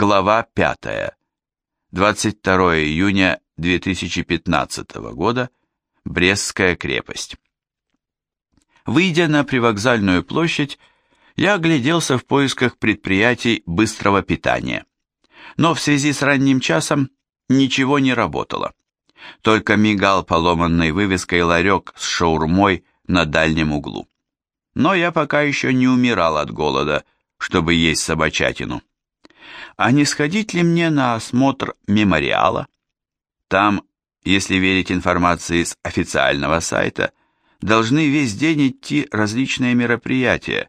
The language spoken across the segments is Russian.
Глава 5. 22 июня 2015 года. Брестская крепость. Выйдя на привокзальную площадь, я огляделся в поисках предприятий быстрого питания. Но в связи с ранним часом ничего не работало. Только мигал поломанной вывеской ларек с шаурмой на дальнем углу. Но я пока еще не умирал от голода, чтобы есть собачатину. А не сходить ли мне на осмотр мемориала? Там, если верить информации с официального сайта, должны весь день идти различные мероприятия,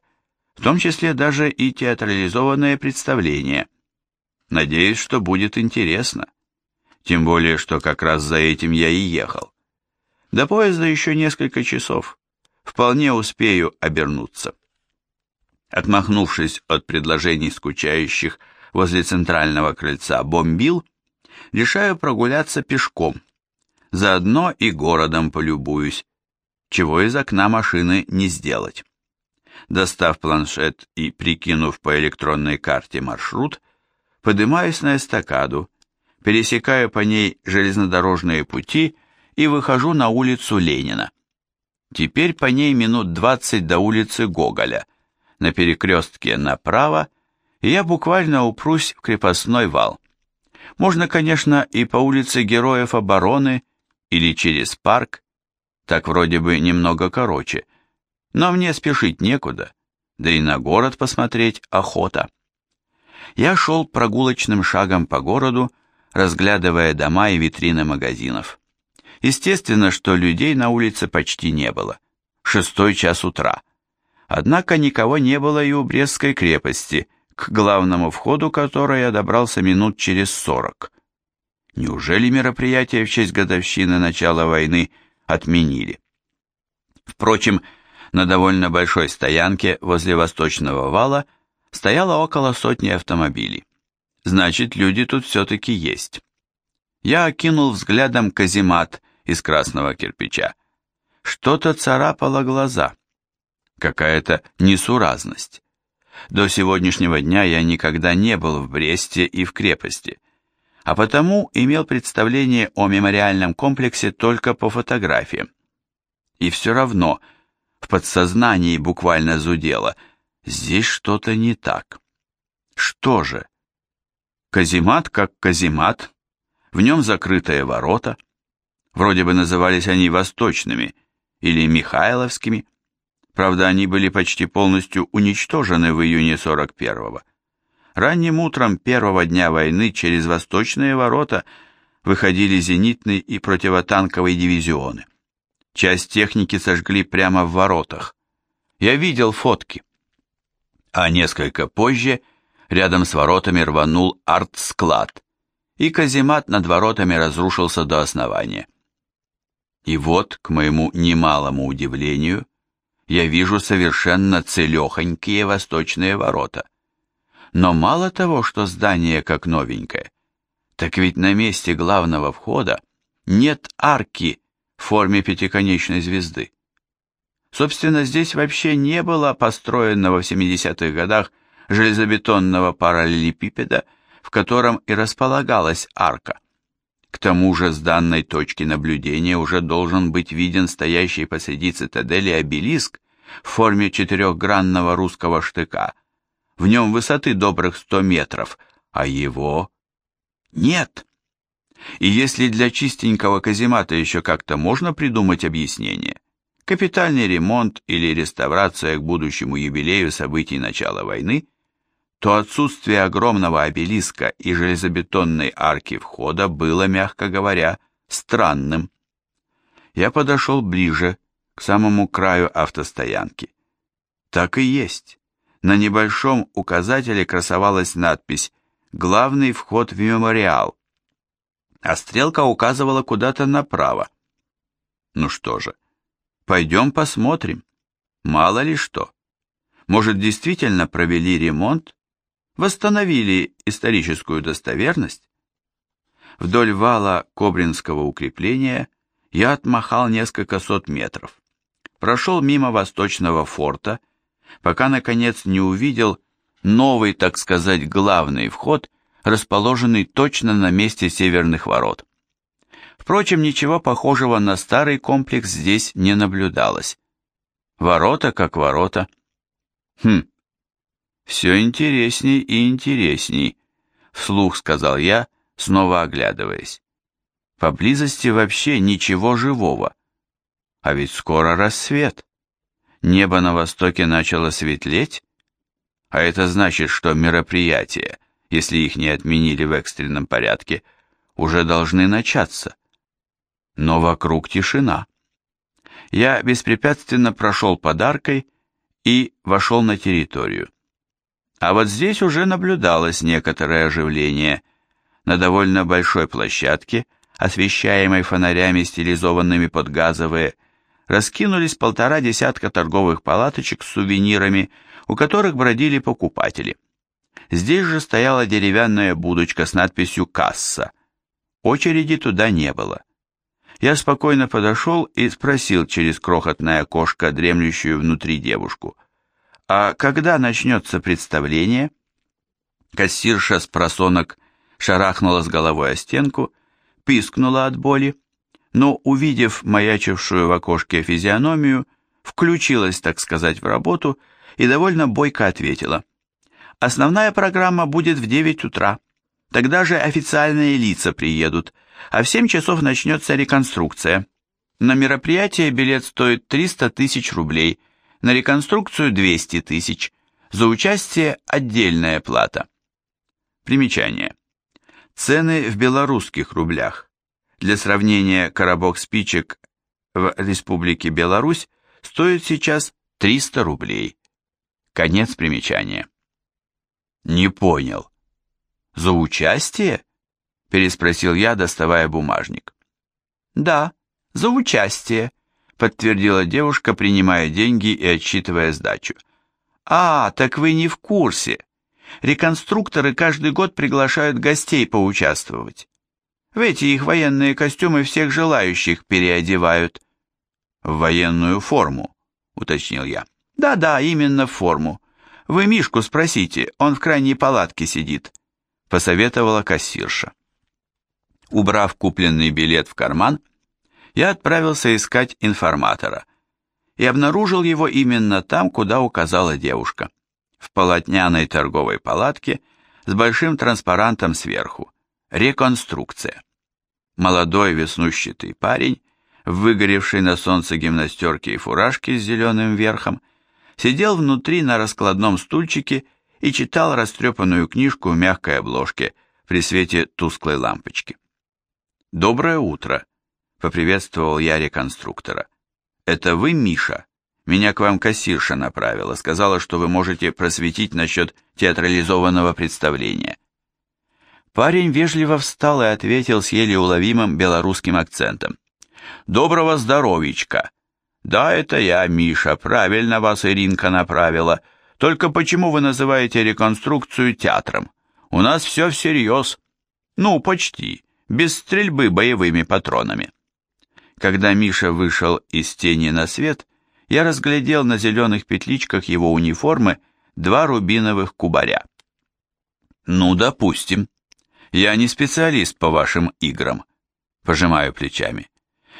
в том числе даже и театрализованное представление. Надеюсь, что будет интересно. Тем более, что как раз за этим я и ехал. До поезда еще несколько часов. Вполне успею обернуться. Отмахнувшись от предложений скучающих возле центрального крыльца бомбил, решаю прогуляться пешком. Заодно и городом полюбуюсь, чего из окна машины не сделать. Достав планшет и прикинув по электронной карте маршрут, поднимаюсь на эстакаду, пересекаю по ней железнодорожные пути и выхожу на улицу Ленина. Теперь по ней минут 20 до улицы Гоголя, на перекрестке направо и я буквально упрусь в крепостной вал. Можно, конечно, и по улице Героев обороны или через парк, так вроде бы немного короче, но мне спешить некуда, да и на город посмотреть охота. Я шел прогулочным шагом по городу, разглядывая дома и витрины магазинов. Естественно, что людей на улице почти не было. Шестой час утра. Однако никого не было и у Брестской крепости – к главному входу которой я добрался минут через сорок. Неужели мероприятие в честь годовщины начала войны отменили? Впрочем, на довольно большой стоянке возле восточного вала стояло около сотни автомобилей. Значит, люди тут все-таки есть. Я окинул взглядом каземат из красного кирпича. Что-то царапало глаза. Какая-то несуразность. До сегодняшнего дня я никогда не был в Бресте и в крепости, а потому имел представление о мемориальном комплексе только по фотографиям. И все равно в подсознании буквально зудело, здесь что-то не так. Что же? Каземат как каземат, в нем закрытые ворота, вроде бы назывались они восточными или михайловскими, Правда, они были почти полностью уничтожены в июне 41-го. Ранним утром первого дня войны через восточные ворота выходили зенитный и противотанковые дивизионы. Часть техники сожгли прямо в воротах. Я видел фотки. А несколько позже рядом с воротами рванул артсклад, и каземат над воротами разрушился до основания. И вот, к моему немалому удивлению, я вижу совершенно целехонькие восточные ворота. Но мало того, что здание как новенькое, так ведь на месте главного входа нет арки в форме пятиконечной звезды. Собственно, здесь вообще не было построенного в 70-х годах железобетонного параллелепипеда, в котором и располагалась арка. К тому же с данной точки наблюдения уже должен быть виден стоящий посреди цитадели обелиск в форме четырехгранного русского штыка. В нем высоты добрых сто метров, а его нет. И если для чистенького каземата еще как-то можно придумать объяснение, капитальный ремонт или реставрация к будущему юбилею событий начала войны – то отсутствие огромного обелиска и железобетонной арки входа было, мягко говоря, странным. Я подошел ближе, к самому краю автостоянки. Так и есть. На небольшом указателе красовалась надпись «Главный вход в мемориал», а стрелка указывала куда-то направо. Ну что же, пойдем посмотрим. Мало ли что. Может, действительно провели ремонт восстановили историческую достоверность. Вдоль вала Кобринского укрепления я отмахал несколько сот метров. Прошел мимо восточного форта, пока наконец не увидел новый, так сказать, главный вход расположенный точно на месте северных ворот. Впрочем, ничего похожего на старый комплекс здесь не наблюдалось. Ворота как ворота. Хм, все интересней и интересней, вслух сказал я, снова оглядываясь. Поблизости вообще ничего живого. А ведь скоро рассвет. Небо на востоке начало светлеть, а это значит, что мероприятия, если их не отменили в экстренном порядке, уже должны начаться. Но вокруг тишина. Я беспрепятственно прошел подаркой и вошел на территорию. А вот здесь уже наблюдалось некоторое оживление. На довольно большой площадке, освещаемой фонарями, стилизованными под газовые, раскинулись полтора десятка торговых палаточек с сувенирами, у которых бродили покупатели. Здесь же стояла деревянная будочка с надписью «Касса». Очереди туда не было. Я спокойно подошел и спросил через крохотное окошко, дремлющую внутри девушку, «А когда начнется представление?» Кассирша с просонок шарахнула с головой о стенку, пискнула от боли, но, увидев маячившую в окошке физиономию, включилась, так сказать, в работу и довольно бойко ответила. «Основная программа будет в 9 утра. Тогда же официальные лица приедут, а в 7 часов начнется реконструкция. На мероприятие билет стоит 300 тысяч рублей, на реконструкцию 200 тысяч, за участие отдельная плата». Примечание. Цены в белорусских рублях. Для сравнения, коробок спичек в Республике Беларусь стоит сейчас 300 рублей. Конец примечания. Не понял. За участие? Переспросил я, доставая бумажник. Да, за участие, подтвердила девушка, принимая деньги и отсчитывая сдачу. А, так вы не в курсе. Реконструкторы каждый год приглашают гостей поучаствовать. В эти их военные костюмы всех желающих переодевают. В военную форму, уточнил я. Да-да, именно в форму. Вы Мишку спросите, он в крайней палатке сидит, посоветовала кассирша. Убрав купленный билет в карман, я отправился искать информатора и обнаружил его именно там, куда указала девушка, в полотняной торговой палатке с большим транспарантом сверху. Реконструкция. Молодой веснущатый парень, в выгоревшей на солнце гимнастерке и фуражке с зеленым верхом, сидел внутри на раскладном стульчике и читал растрепанную книжку в мягкой обложке при свете тусклой лампочки. «Доброе утро», — поприветствовал я реконструктора. «Это вы, Миша? Меня к вам кассирша направила, сказала, что вы можете просветить насчет театрализованного представления». Парень вежливо встал и ответил с еле уловимым белорусским акцентом. «Доброго здоровичка!» «Да, это я, Миша, правильно вас Иринка направила. Только почему вы называете реконструкцию театром? У нас все всерьез. Ну, почти, без стрельбы боевыми патронами». Когда Миша вышел из тени на свет, я разглядел на зеленых петличках его униформы два рубиновых кубаря. «Ну, допустим», я не специалист по вашим играм. Пожимаю плечами.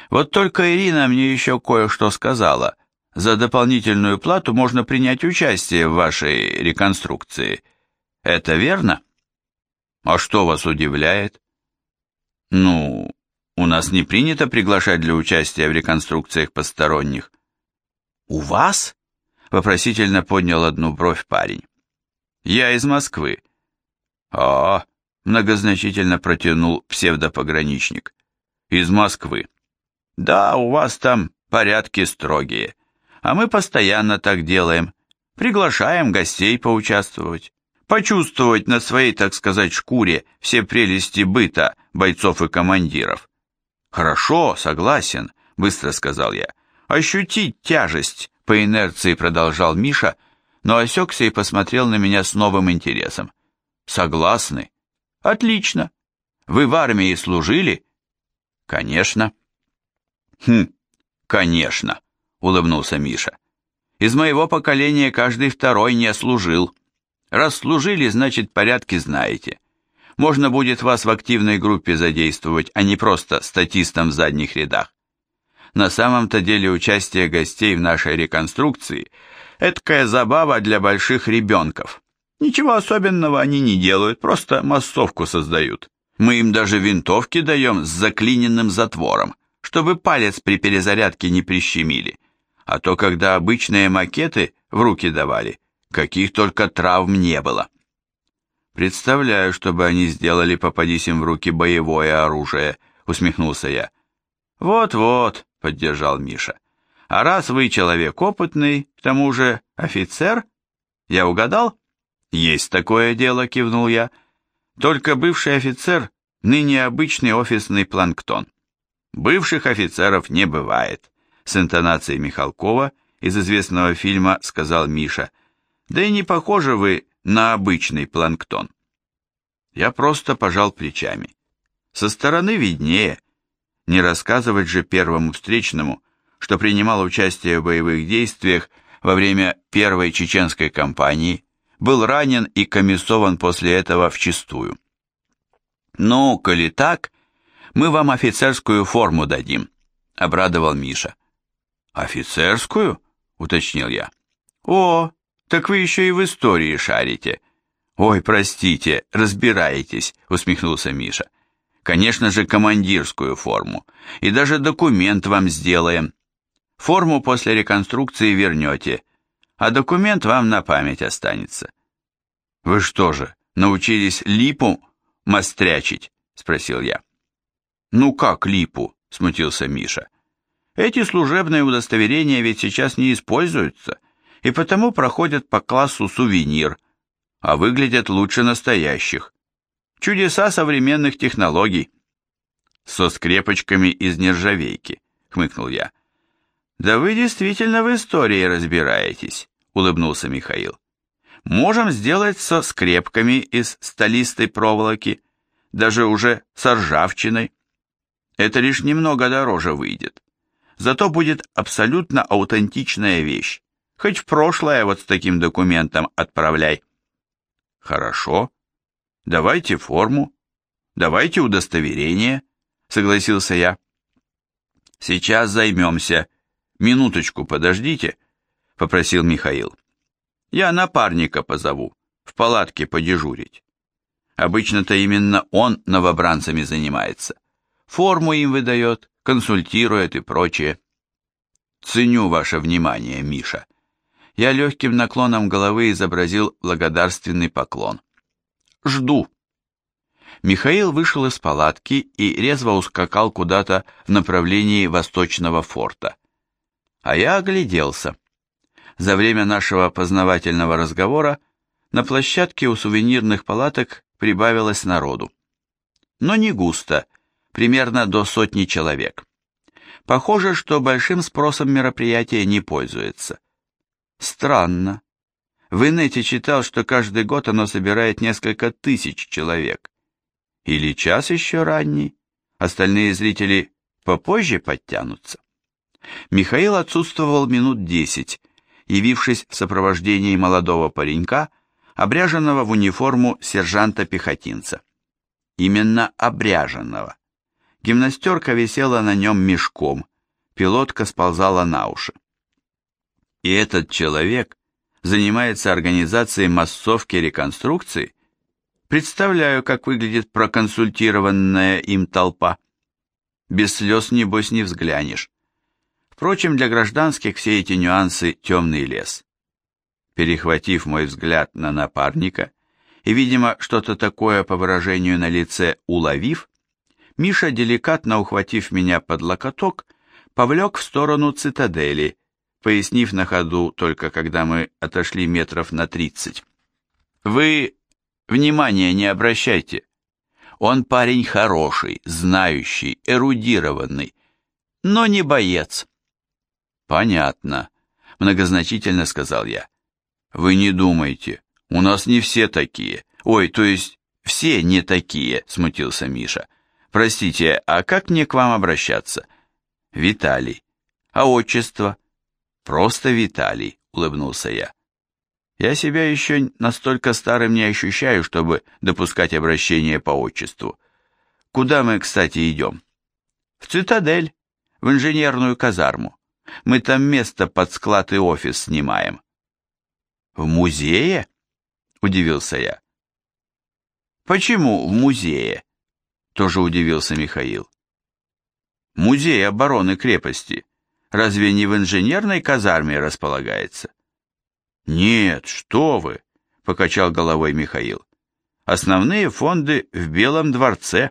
Вот только Ирина мне еще кое-что сказала. За дополнительную плату можно принять участие в вашей реконструкции. Это верно? А что вас удивляет? Ну, у нас не принято приглашать для участия в реконструкциях посторонних. У вас? Вопросительно поднял одну бровь парень. Я из Москвы. А, многозначительно протянул псевдопограничник. Из Москвы. Да, у вас там порядки строгие. А мы постоянно так делаем. Приглашаем гостей поучаствовать. Почувствовать на своей, так сказать, шкуре все прелести быта бойцов и командиров. Хорошо, согласен, быстро сказал я. Ощутить тяжесть, по инерции продолжал Миша, но осекся и посмотрел на меня с новым интересом. Согласны? Отлично. Вы в армии служили? Конечно. Хм, конечно, улыбнулся Миша. Из моего поколения каждый второй не служил. Раз служили, значит, порядки знаете. Можно будет вас в активной группе задействовать, а не просто статистом в задних рядах. На самом-то деле участие гостей в нашей реконструкции – эткая забава для больших ребенков. Ничего особенного они не делают, просто массовку создают. Мы им даже винтовки даем с заклиненным затвором, чтобы палец при перезарядке не прищемили. А то, когда обычные макеты в руки давали, каких только травм не было. Представляю, чтобы они сделали, попадись им в руки боевое оружие, усмехнулся я. Вот-вот, поддержал Миша. А раз вы человек опытный, к тому же офицер, я угадал? Есть такое дело, кивнул я. Только бывший офицер, ныне обычный офисный планктон. Бывших офицеров не бывает, с интонацией Михалкова из известного фильма сказал Миша. Да и не похожи вы на обычный планктон. Я просто пожал плечами. Со стороны виднее. Не рассказывать же первому встречному, что принимал участие в боевых действиях во время первой чеченской кампании, был ранен и комиссован после этого в чистую. «Ну, коли так, мы вам офицерскую форму дадим», — обрадовал Миша. «Офицерскую?» — уточнил я. «О, так вы еще и в истории шарите». «Ой, простите, разбираетесь», — усмехнулся Миша. «Конечно же, командирскую форму. И даже документ вам сделаем. Форму после реконструкции вернете, а документ вам на память останется». «Вы что же, научились липу мострячить?» — спросил я. «Ну как липу?» — смутился Миша. «Эти служебные удостоверения ведь сейчас не используются, и потому проходят по классу сувенир, а выглядят лучше настоящих. Чудеса современных технологий». «Со скрепочками из нержавейки», — хмыкнул я. «Да вы действительно в истории разбираетесь», — улыбнулся Михаил. «Можем сделать со скрепками из столистой проволоки, даже уже с ржавчиной. Это лишь немного дороже выйдет. Зато будет абсолютно аутентичная вещь. Хоть в прошлое вот с таким документом отправляй». «Хорошо. Давайте форму. Давайте удостоверение», — согласился я. «Сейчас займемся», — «Минуточку подождите», — попросил Михаил. «Я напарника позову, в палатке подежурить. Обычно-то именно он новобранцами занимается. Форму им выдает, консультирует и прочее. Ценю ваше внимание, Миша. Я легким наклоном головы изобразил благодарственный поклон. Жду. Михаил вышел из палатки и резво ускакал куда-то в направлении восточного форта. А я огляделся. За время нашего познавательного разговора на площадке у сувенирных палаток прибавилось народу. Но не густо, примерно до сотни человек. Похоже, что большим спросом мероприятие не пользуется. Странно. В инете читал, что каждый год оно собирает несколько тысяч человек. Или час еще ранний, остальные зрители попозже подтянутся. Михаил отсутствовал минут десять, явившись в сопровождении молодого паренька, обряженного в униформу сержанта-пехотинца. Именно обряженного. Гимнастерка висела на нем мешком, пилотка сползала на уши. И этот человек занимается организацией массовки реконструкции? Представляю, как выглядит проконсультированная им толпа. Без слез, небось, не взглянешь. Впрочем, для гражданских все эти нюансы темный лес. Перехватив мой взгляд на напарника и, видимо, что-то такое по выражению на лице уловив, Миша, деликатно ухватив меня под локоток, повлек в сторону цитадели, пояснив на ходу только когда мы отошли метров на тридцать. «Вы внимания не обращайте. Он парень хороший, знающий, эрудированный, но не боец. «Понятно», — многозначительно сказал я. «Вы не думайте, у нас не все такие. Ой, то есть все не такие», — смутился Миша. «Простите, а как мне к вам обращаться?» «Виталий». «А отчество?» «Просто Виталий», — улыбнулся я. Я себя еще настолько старым не ощущаю, чтобы допускать обращение по отчеству. Куда мы, кстати, идем? В цитадель, в инженерную казарму. Мы там место под склад и офис снимаем. В музее? Удивился я. Почему в музее? Тоже удивился Михаил. Музей обороны крепости разве не в инженерной казарме располагается? Нет, что вы, покачал головой Михаил. Основные фонды в Белом дворце.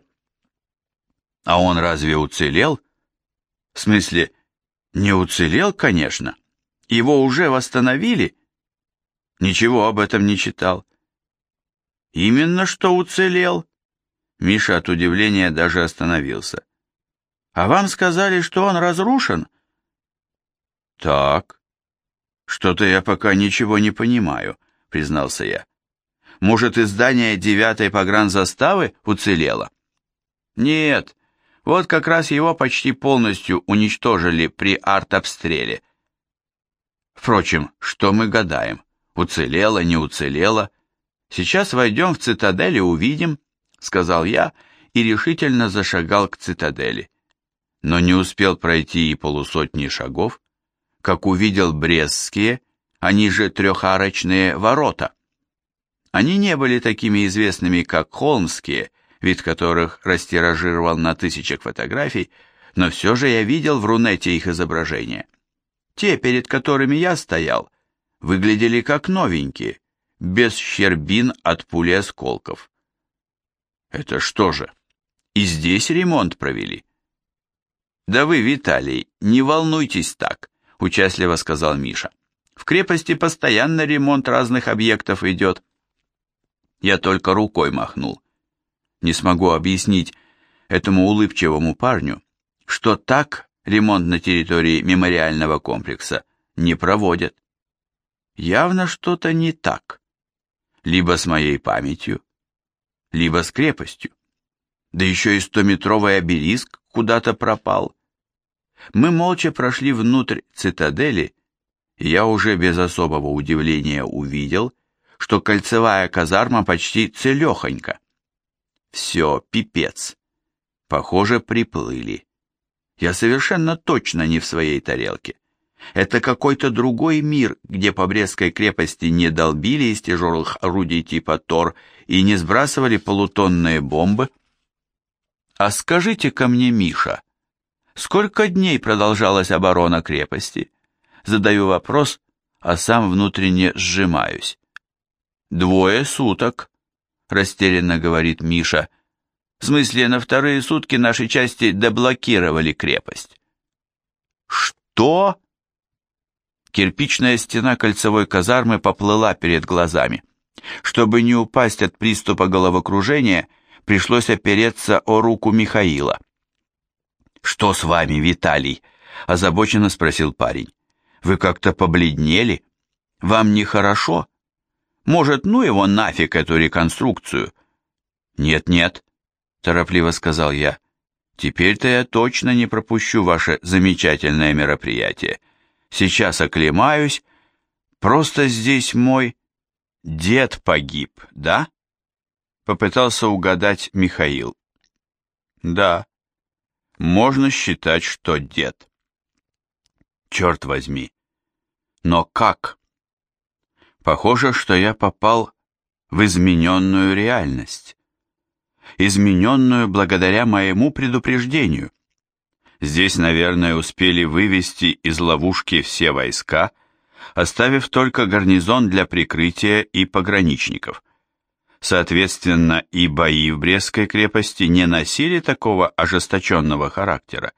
А он разве уцелел? В смысле, не уцелел, конечно. Его уже восстановили? Ничего об этом не читал. Именно что уцелел. Миша от удивления даже остановился. А вам сказали, что он разрушен? Так. Что-то я пока ничего не понимаю, признался я. Может, и здание девятой погранзаставы уцелело? Нет, вот как раз его почти полностью уничтожили при артобстреле. Впрочем, что мы гадаем? Уцелело, не уцелело? Сейчас войдем в цитадель и увидим, сказал я и решительно зашагал к цитадели. Но не успел пройти и полусотни шагов, как увидел Брестские, они же трехарочные ворота. Они не были такими известными, как Холмские, вид которых растиражировал на тысячах фотографий, но все же я видел в Рунете их изображения. Те, перед которыми я стоял, выглядели как новенькие, без щербин от пули осколков. Это что же, и здесь ремонт провели? Да вы, Виталий, не волнуйтесь так, участливо сказал Миша. В крепости постоянно ремонт разных объектов идет. Я только рукой махнул не смогу объяснить этому улыбчивому парню, что так ремонт на территории мемориального комплекса не проводят. Явно что-то не так. Либо с моей памятью, либо с крепостью. Да еще и стометровый обелиск куда-то пропал. Мы молча прошли внутрь цитадели, и я уже без особого удивления увидел, что кольцевая казарма почти целехонька. Все, пипец. Похоже, приплыли. Я совершенно точно не в своей тарелке. Это какой-то другой мир, где по Брестской крепости не долбили из тяжелых орудий типа Тор и не сбрасывали полутонные бомбы. А скажите ко мне, Миша, сколько дней продолжалась оборона крепости? Задаю вопрос, а сам внутренне сжимаюсь. Двое суток, растерянно говорит Миша. В смысле, на вторые сутки наши части деблокировали крепость. Что? Кирпичная стена кольцевой казармы поплыла перед глазами. Чтобы не упасть от приступа головокружения, пришлось опереться о руку Михаила. «Что с вами, Виталий?» – озабоченно спросил парень. «Вы как-то побледнели? Вам нехорошо?» Может, ну его нафиг, эту реконструкцию? Нет-нет, торопливо сказал я. Теперь-то я точно не пропущу ваше замечательное мероприятие. Сейчас оклемаюсь. Просто здесь мой дед погиб, да? Попытался угадать Михаил. Да, можно считать, что дед. Черт возьми. Но как? Похоже, что я попал в измененную реальность. Измененную благодаря моему предупреждению. Здесь, наверное, успели вывести из ловушки все войска, оставив только гарнизон для прикрытия и пограничников. Соответственно, и бои в Брестской крепости не носили такого ожесточенного характера.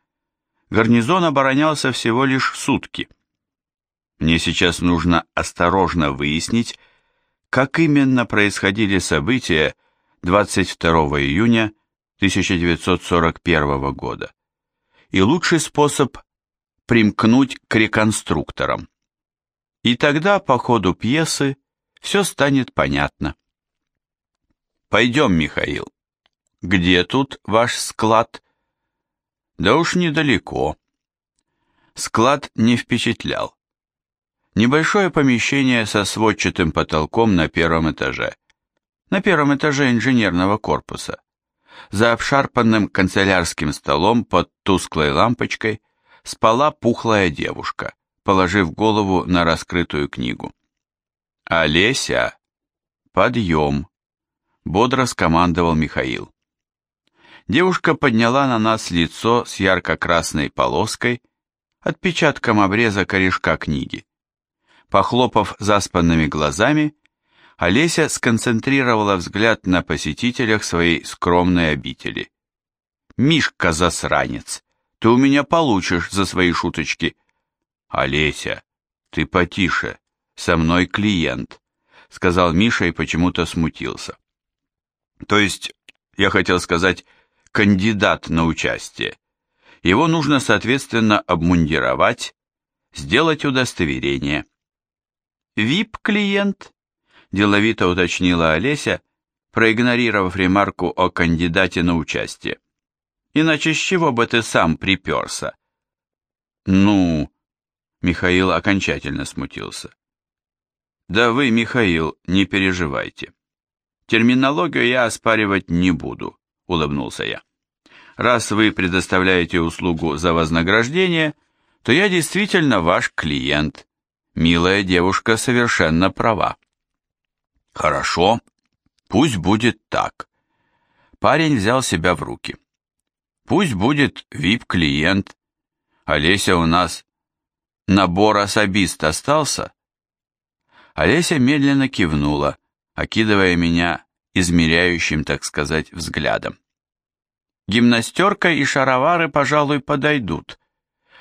Гарнизон оборонялся всего лишь сутки – мне сейчас нужно осторожно выяснить, как именно происходили события 22 июня 1941 года. И лучший способ примкнуть к реконструкторам. И тогда по ходу пьесы все станет понятно. Пойдем, Михаил. Где тут ваш склад? Да уж недалеко. Склад не впечатлял. Небольшое помещение со сводчатым потолком на первом этаже. На первом этаже инженерного корпуса. За обшарпанным канцелярским столом под тусклой лампочкой спала пухлая девушка, положив голову на раскрытую книгу. «Олеся! Подъем!» — бодро скомандовал Михаил. Девушка подняла на нас лицо с ярко-красной полоской, отпечатком обреза корешка книги. Похлопав заспанными глазами, Олеся сконцентрировала взгляд на посетителях своей скромной обители. «Мишка-засранец, ты у меня получишь за свои шуточки». «Олеся, ты потише, со мной клиент», — сказал Миша и почему-то смутился. То есть, я хотел сказать, кандидат на участие. Его нужно, соответственно, обмундировать, сделать удостоверение. «ВИП-клиент?» – деловито уточнила Олеся, проигнорировав ремарку о кандидате на участие. «Иначе с чего бы ты сам приперся?» «Ну...» – Михаил окончательно смутился. «Да вы, Михаил, не переживайте. Терминологию я оспаривать не буду», – улыбнулся я. «Раз вы предоставляете услугу за вознаграждение, то я действительно ваш клиент» Милая девушка совершенно права. Хорошо, пусть будет так. Парень взял себя в руки. Пусть будет вип-клиент. Олеся у нас набор особист остался? Олеся медленно кивнула, окидывая меня измеряющим, так сказать, взглядом. Гимнастерка и шаровары, пожалуй, подойдут.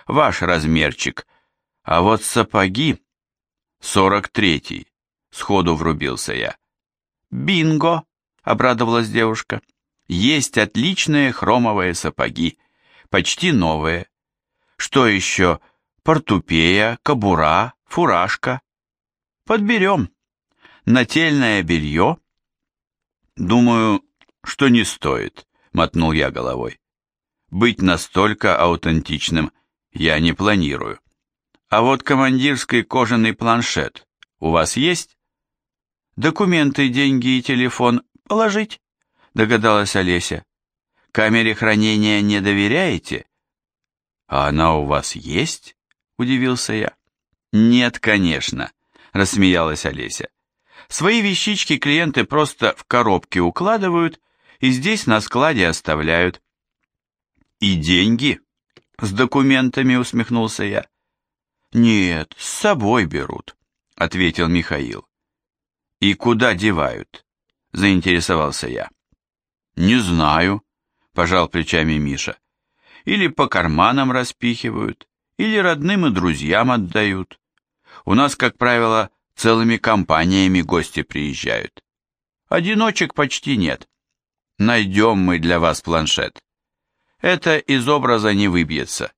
Ваш размерчик — а вот сапоги... Сорок третий. Сходу врубился я. Бинго! Обрадовалась девушка. Есть отличные хромовые сапоги. Почти новые. Что еще? Портупея, кобура, фуражка. Подберем. Нательное белье. Думаю, что не стоит, мотнул я головой. Быть настолько аутентичным я не планирую. А вот командирский кожаный планшет у вас есть? Документы, деньги и телефон положить? Догадалась Олеся. Камере хранения не доверяете? А она у вас есть? Удивился я. Нет, конечно, рассмеялась Олеся. Свои вещички клиенты просто в коробки укладывают и здесь на складе оставляют. И деньги? С документами усмехнулся я. «Нет, с собой берут», — ответил Михаил. «И куда девают?» — заинтересовался я. «Не знаю», — пожал плечами Миша. «Или по карманам распихивают, или родным и друзьям отдают. У нас, как правило, целыми компаниями гости приезжают. Одиночек почти нет. Найдем мы для вас планшет. Это из образа не выбьется.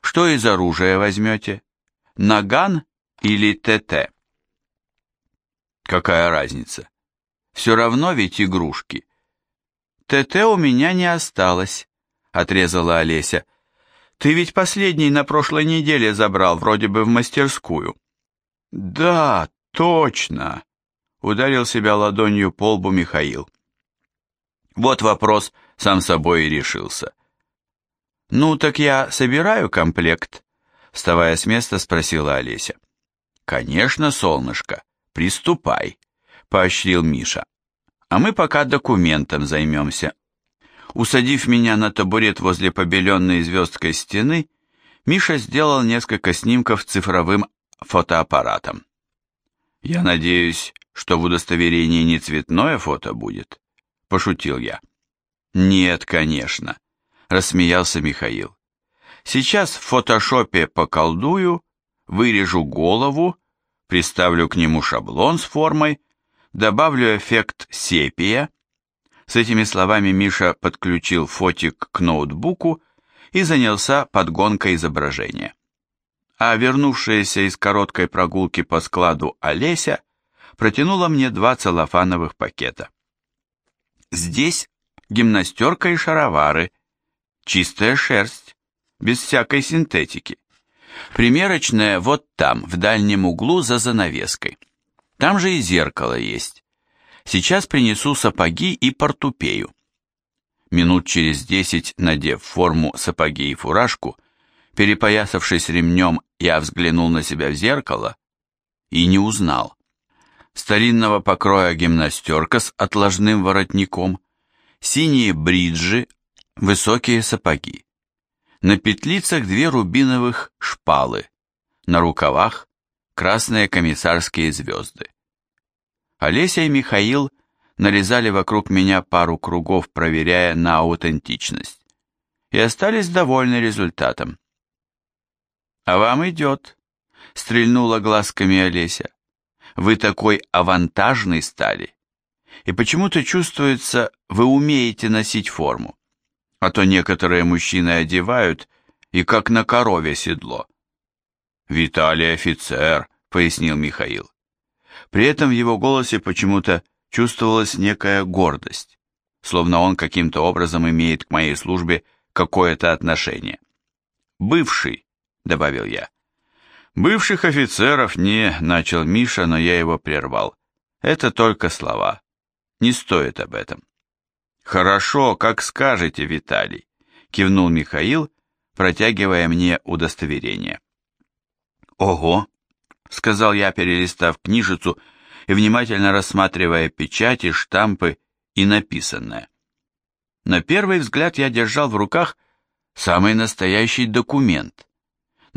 Что из оружия возьмете?» Наган или ТТ? Какая разница? Все равно ведь игрушки. ТТ у меня не осталось, отрезала Олеся. Ты ведь последний на прошлой неделе забрал, вроде бы в мастерскую. Да, точно, ударил себя ладонью по лбу Михаил. Вот вопрос сам собой и решился. Ну, так я собираю комплект, Вставая с места, спросила Олеся. «Конечно, солнышко, приступай», — поощрил Миша. «А мы пока документом займемся». Усадив меня на табурет возле побеленной звездкой стены, Миша сделал несколько снимков цифровым фотоаппаратом. «Я надеюсь, что в удостоверении не цветное фото будет?» – пошутил я. «Нет, конечно», – рассмеялся Михаил. Сейчас в фотошопе поколдую, вырежу голову, приставлю к нему шаблон с формой, добавлю эффект сепия. С этими словами Миша подключил фотик к ноутбуку и занялся подгонкой изображения. А вернувшаяся из короткой прогулки по складу Олеся протянула мне два целлофановых пакета. Здесь гимнастерка и шаровары, чистая шерсть без всякой синтетики. Примерочная вот там, в дальнем углу за занавеской. Там же и зеркало есть. Сейчас принесу сапоги и портупею. Минут через десять, надев форму, сапоги и фуражку, перепоясавшись ремнем, я взглянул на себя в зеркало и не узнал. Старинного покроя гимнастерка с отложным воротником, синие бриджи, высокие сапоги. На петлицах две рубиновых шпалы, на рукавах красные комиссарские звезды. Олеся и Михаил нарезали вокруг меня пару кругов, проверяя на аутентичность, и остались довольны результатом. «А вам идет», — стрельнула глазками Олеся. «Вы такой авантажный стали, и почему-то чувствуется, вы умеете носить форму а то некоторые мужчины одевают и как на корове седло. «Виталий офицер», — пояснил Михаил. При этом в его голосе почему-то чувствовалась некая гордость, словно он каким-то образом имеет к моей службе какое-то отношение. «Бывший», — добавил я. «Бывших офицеров не», — начал Миша, но я его прервал. «Это только слова. Не стоит об этом». «Хорошо, как скажете, Виталий», — кивнул Михаил, протягивая мне удостоверение. «Ого», — сказал я, перелистав книжицу и внимательно рассматривая печати, штампы и написанное. На первый взгляд я держал в руках самый настоящий документ.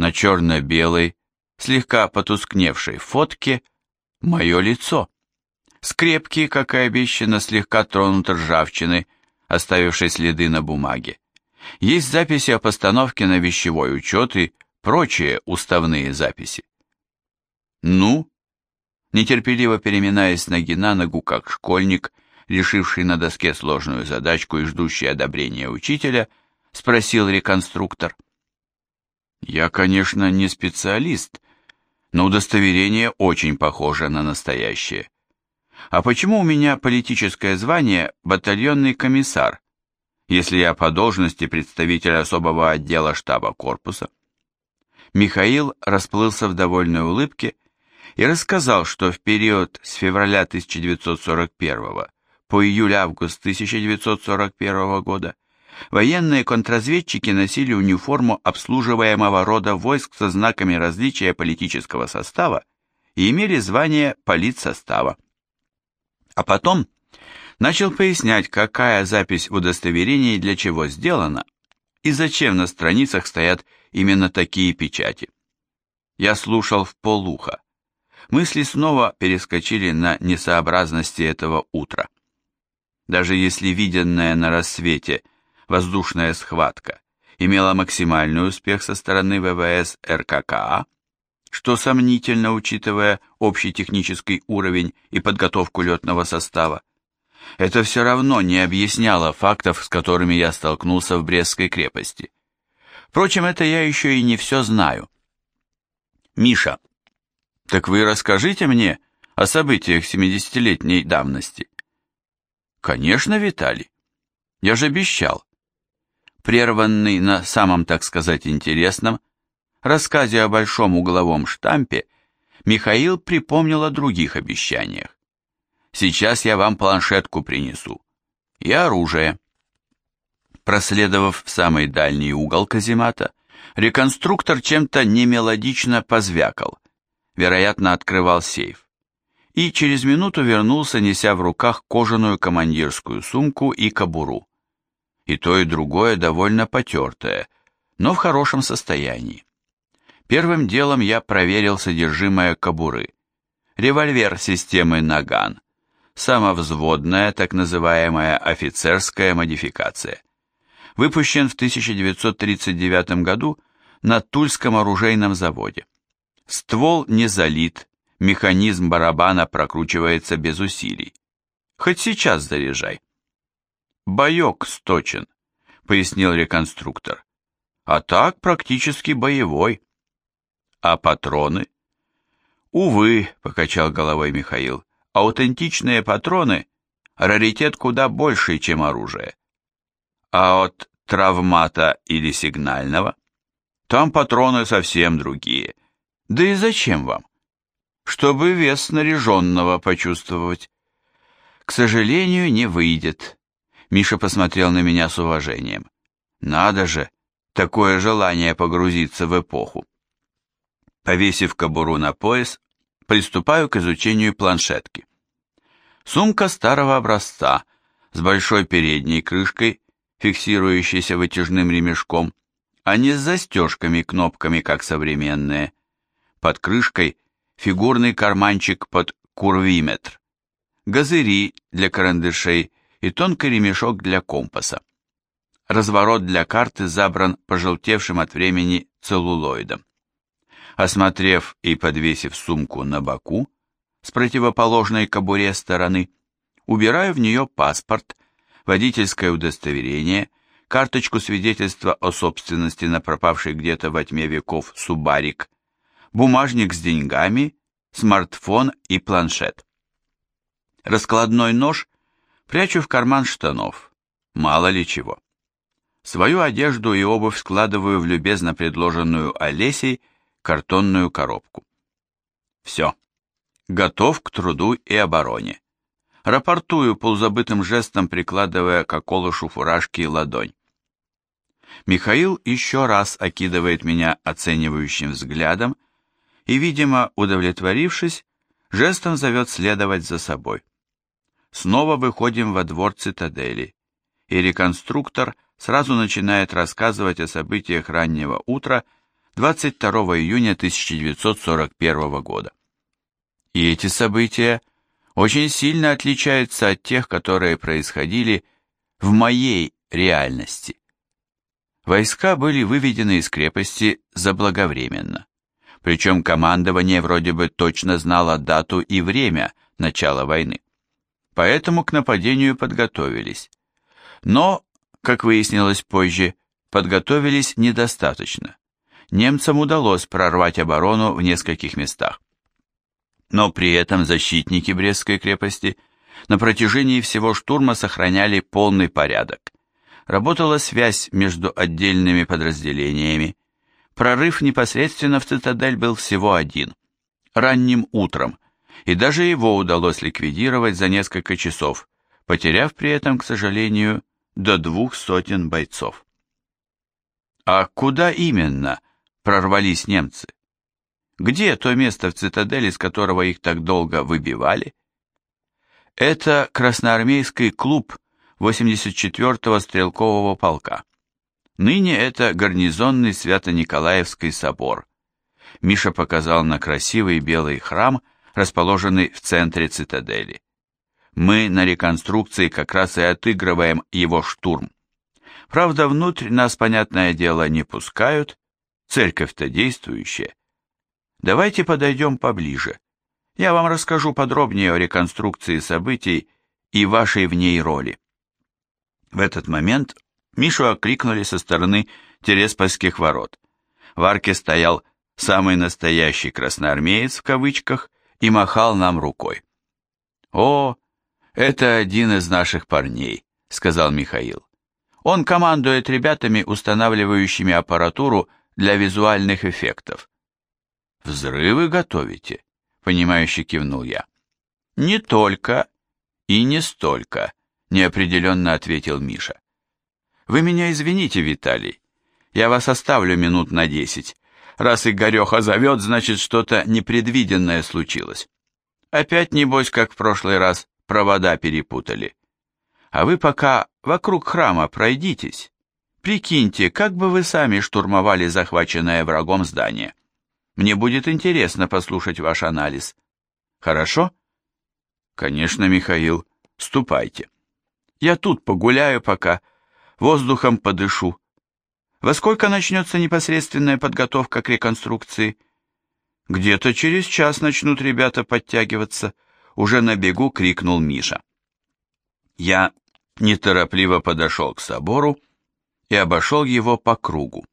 На черно-белой, слегка потускневшей фотке мое лицо скрепки, как и обещано, слегка тронут ржавчиной, оставившей следы на бумаге. Есть записи о постановке на вещевой учет и прочие уставные записи. «Ну?» Нетерпеливо переминаясь ноги на ногу, как школьник, решивший на доске сложную задачку и ждущий одобрения учителя, спросил реконструктор. «Я, конечно, не специалист, но удостоверение очень похоже на настоящее. А почему у меня политическое звание батальонный комиссар, если я по должности представитель особого отдела штаба корпуса? Михаил расплылся в довольной улыбке и рассказал, что в период с февраля 1941 по июль-август 1941 года военные контрразведчики носили униформу обслуживаемого рода войск со знаками различия политического состава и имели звание политсостава а потом начал пояснять, какая запись в удостоверении для чего сделана и зачем на страницах стоят именно такие печати. Я слушал в полуха. Мысли снова перескочили на несообразности этого утра. Даже если виденная на рассвете воздушная схватка имела максимальный успех со стороны ВВС РККА, что сомнительно, учитывая общий технический уровень и подготовку летного состава. Это все равно не объясняло фактов, с которыми я столкнулся в Брестской крепости. Впрочем, это я еще и не все знаю. Миша, так вы расскажите мне о событиях 70-летней давности. Конечно, Виталий. Я же обещал. Прерванный на самом, так сказать, интересном, рассказе о большом угловом штампе Михаил припомнил о других обещаниях. «Сейчас я вам планшетку принесу. И оружие». Проследовав в самый дальний угол каземата, реконструктор чем-то немелодично позвякал, вероятно, открывал сейф, и через минуту вернулся, неся в руках кожаную командирскую сумку и кобуру. И то, и другое довольно потертое, но в хорошем состоянии. Первым делом я проверил содержимое кобуры. Револьвер системы «Наган», самовзводная, так называемая офицерская модификация. Выпущен в 1939 году на Тульском оружейном заводе. Ствол не залит, механизм барабана прокручивается без усилий. Хоть сейчас заряжай. «Боек сточен», — пояснил реконструктор. «А так практически боевой». А патроны? Увы, покачал головой Михаил, аутентичные патроны – раритет куда больший, чем оружие. А от травмата или сигнального? Там патроны совсем другие. Да и зачем вам? Чтобы вес снаряженного почувствовать. К сожалению, не выйдет. Миша посмотрел на меня с уважением. Надо же, такое желание погрузиться в эпоху. Повесив кобуру на пояс, приступаю к изучению планшетки. Сумка старого образца, с большой передней крышкой, фиксирующейся вытяжным ремешком, а не с застежками, кнопками, как современные. Под крышкой фигурный карманчик под курвиметр, газыри для карандышей и тонкий ремешок для компаса. Разворот для карты забран пожелтевшим от времени целлулоидом. Осмотрев и подвесив сумку на боку, с противоположной кобуре стороны, убираю в нее паспорт, водительское удостоверение, карточку свидетельства о собственности на пропавший где-то во тьме веков субарик, бумажник с деньгами, смартфон и планшет. Раскладной нож прячу в карман штанов, мало ли чего. Свою одежду и обувь складываю в любезно предложенную Олесей картонную коробку. Все. Готов к труду и обороне. Рапортую полузабытым жестом, прикладывая к околышу фуражки ладонь. Михаил еще раз окидывает меня оценивающим взглядом и, видимо, удовлетворившись, жестом зовет следовать за собой. Снова выходим во двор цитадели, и реконструктор сразу начинает рассказывать о событиях раннего утра 22 июня 1941 года. И эти события очень сильно отличаются от тех, которые происходили в моей реальности. Войска были выведены из крепости заблаговременно. Причем командование вроде бы точно знало дату и время начала войны. Поэтому к нападению подготовились. Но, как выяснилось позже, подготовились недостаточно немцам удалось прорвать оборону в нескольких местах. Но при этом защитники Брестской крепости на протяжении всего штурма сохраняли полный порядок. Работала связь между отдельными подразделениями. Прорыв непосредственно в цитадель был всего один, ранним утром, и даже его удалось ликвидировать за несколько часов, потеряв при этом, к сожалению, до двух сотен бойцов. А куда именно прорвались немцы? Где то место в цитадели, с которого их так долго выбивали? Это красноармейский клуб 84-го стрелкового полка. Ныне это гарнизонный Свято-Николаевский собор. Миша показал на красивый белый храм, расположенный в центре цитадели. Мы на реконструкции как раз и отыгрываем его штурм. Правда, внутрь нас, понятное дело, не пускают, Церковь-то действующая. Давайте подойдем поближе. Я вам расскажу подробнее о реконструкции событий и вашей в ней роли. В этот момент Мишу окликнули со стороны Тереспольских ворот. В арке стоял самый настоящий красноармеец в кавычках и махал нам рукой. «О, это один из наших парней», — сказал Михаил. «Он командует ребятами, устанавливающими аппаратуру для визуальных эффектов. «Взрывы готовите?» — понимающе кивнул я. «Не только и не столько», — неопределенно ответил Миша. «Вы меня извините, Виталий. Я вас оставлю минут на десять. Раз Игореха зовет, значит, что-то непредвиденное случилось. Опять, небось, как в прошлый раз, провода перепутали. А вы пока вокруг храма пройдитесь. Прикиньте, как бы вы сами штурмовали захваченное врагом здание. Мне будет интересно послушать ваш анализ. Хорошо? Конечно, Михаил. Ступайте. Я тут погуляю пока, воздухом подышу. Во сколько начнется непосредственная подготовка к реконструкции? Где-то через час начнут ребята подтягиваться. Уже на бегу крикнул Миша. Я неторопливо подошел к собору, и обошел его по кругу.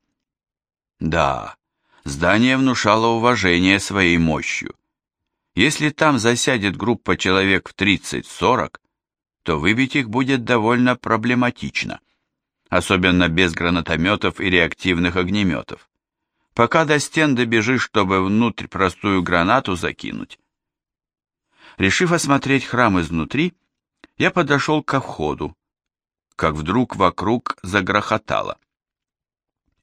Да, здание внушало уважение своей мощью. Если там засядет группа человек в 30-40, то выбить их будет довольно проблематично, особенно без гранатометов и реактивных огнеметов. пока до стен добежишь, чтобы внутрь простую гранату закинуть. Решив осмотреть храм изнутри, я подошел ко входу, как вдруг вокруг загрохотало.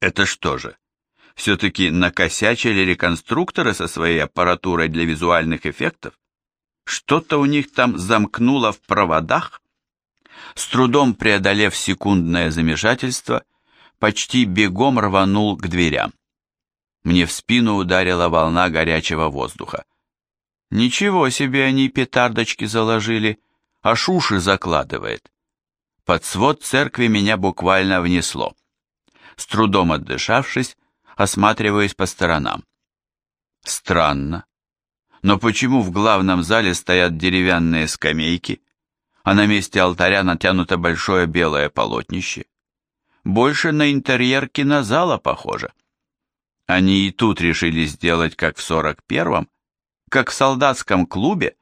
Это что же, все-таки накосячили реконструкторы со своей аппаратурой для визуальных эффектов? Что-то у них там замкнуло в проводах? С трудом преодолев секундное замешательство, почти бегом рванул к дверям. Мне в спину ударила волна горячего воздуха. Ничего себе они петардочки заложили, а шуши закладывает. Под свод церкви меня буквально внесло. С трудом отдышавшись, осматриваясь по сторонам. Странно. Но почему в главном зале стоят деревянные скамейки, а на месте алтаря натянуто большое белое полотнище? Больше на интерьер кинозала похоже. Они и тут решили сделать, как в сорок первом, как в солдатском клубе.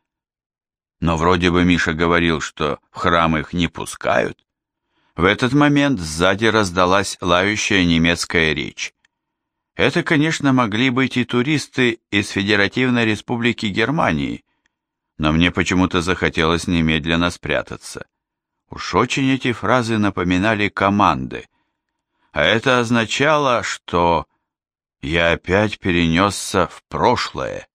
Но вроде бы Миша говорил, что в храм их не пускают. В этот момент сзади раздалась лающая немецкая речь. Это, конечно, могли быть и туристы из Федеративной Республики Германии, но мне почему-то захотелось немедленно спрятаться. Уж очень эти фразы напоминали команды, а это означало, что я опять перенесся в прошлое.